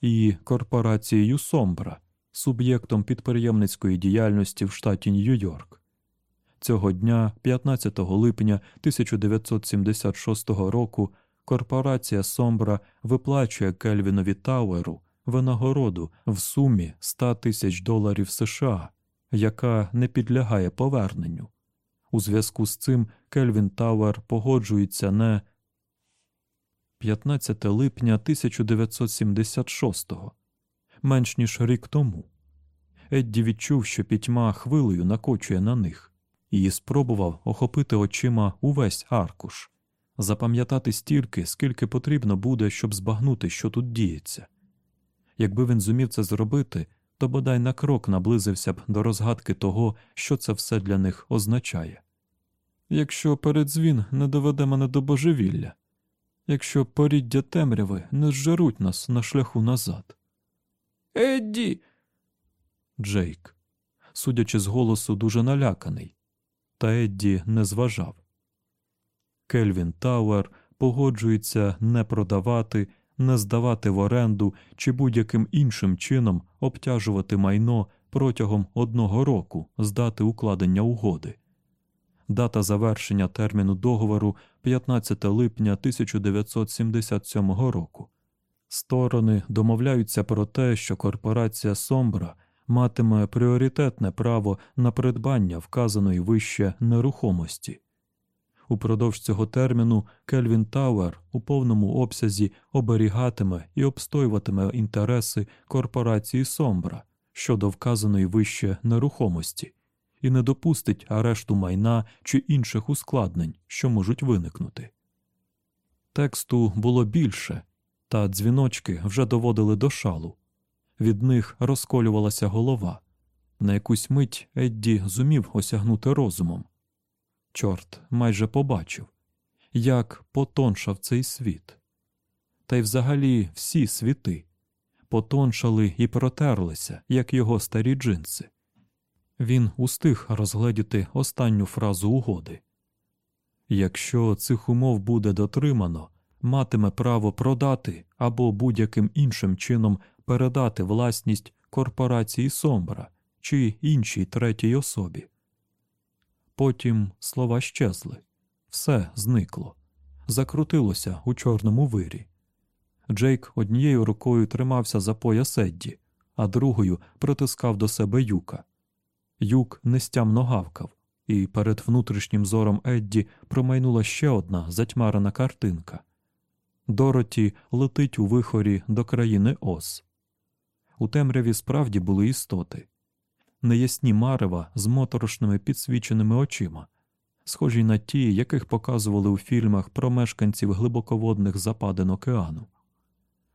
S1: і корпорацією Сомбра, суб'єктом підприємницької діяльності в штаті Нью-Йорк. Цього дня, 15 липня 1976 року, корпорація Сомбра виплачує Кельвінові Тауеру винагороду в сумі 100 тисяч доларів США, яка не підлягає поверненню. У зв'язку з цим Кельвін Тауер погоджується не 15 липня 1976-го, менш ніж рік тому. Едді відчув, що пітьма хвилею накочує на них, і спробував охопити очима увесь аркуш, запам'ятати стільки, скільки потрібно буде, щоб збагнути, що тут діється. Якби він зумів це зробити, то бодай на крок наблизився б до розгадки того, що це все для них означає. Якщо передзвін не доведе мене до божевілля, якщо поріддя темряви не зжеруть нас на шляху назад.
S2: Едді.
S1: Джейк, судячи з голосу, дуже наляканий, та Едді не зважав. Кельвін Тауер погоджується не продавати, не здавати в оренду чи будь-яким іншим чином обтяжувати майно протягом одного року з дати укладення угоди. Дата завершення терміну договору 15 липня 1977 року. Сторони домовляються про те, що корпорація Сомбра матиме пріоритетне право на придбання вказаної вище нерухомості. Упродовж цього терміну Кельвін Тауер у повному обсязі оберігатиме і обстоюватиме інтереси корпорації Сомбра щодо вказаної вище нерухомості і не допустить арешту майна чи інших ускладнень, що можуть виникнути. Тексту було більше, та дзвіночки вже доводили до шалу. Від них розколювалася голова. На якусь мить Едді зумів осягнути розумом. Чорт майже побачив, як потоншав цей світ. Та й взагалі всі світи потоншали і протерлися, як його старі джинси. Він устиг розгледіти останню фразу угоди якщо цих умов буде дотримано, матиме право продати або будь-яким іншим чином передати власність корпорації Сомбра чи іншій третій особі. Потім слова щезли, все зникло, закрутилося у чорному вирі. Джейк однією рукою тримався за пояс Едді, а другою притискав до себе юка. Юк нестямно гавкав, і перед внутрішнім зором Едді промайнула ще одна затьмарена картинка. Дороті летить у вихорі до країни Ос. У темряві справді були істоти, неясні марева з моторошними підсвіченими очима, схожі на ті, яких показували у фільмах про мешканців глибоководних западин океану.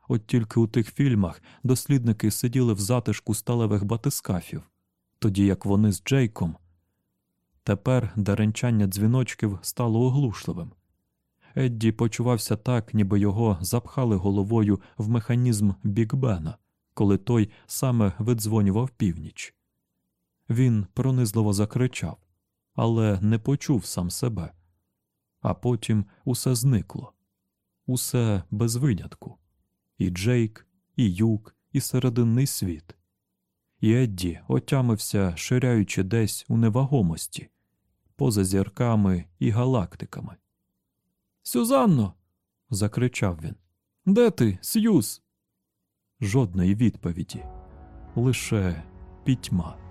S1: От тільки у тих фільмах дослідники сиділи в затишку сталевих батискафів, тоді як вони з Джейком. Тепер деренчання дзвіночків стало оглушливим. Едді почувався так, ніби його запхали головою в механізм Бікбена, коли той саме видзвонював північ. Він пронизливо закричав, але не почув сам себе. А потім усе зникло, усе без винятку і Джейк, і Юк, і серединний світ. І Едді отямився, ширяючи десь у невагомості, поза зірками і галактиками.
S2: Сюзанно.
S1: закричав він.
S2: Де ти, Сьюз?
S1: Жодної відповіді, лише пітьма.